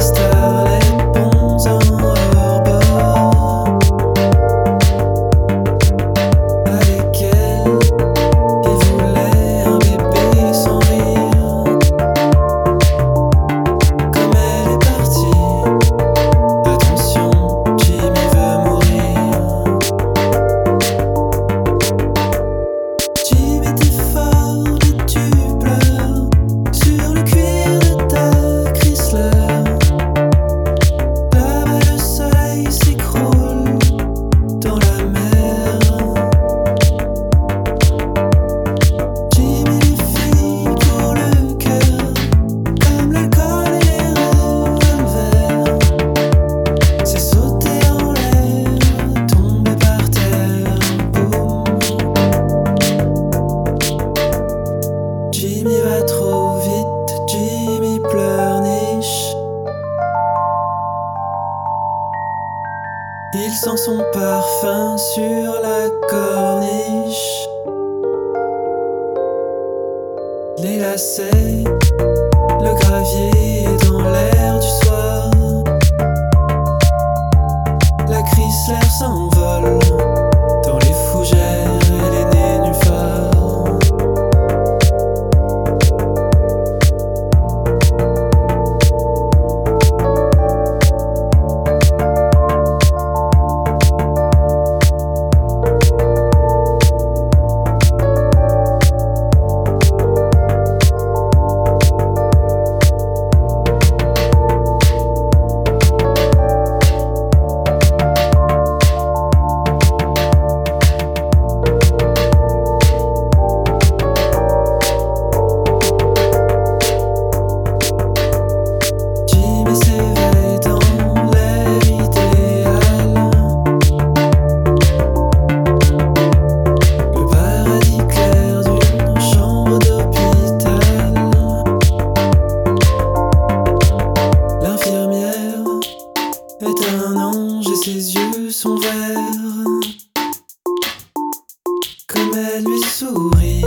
still fin sur la corniche. Les lacets, le gravier dans l'air du soir. La Chrysler sans comme lui sourit.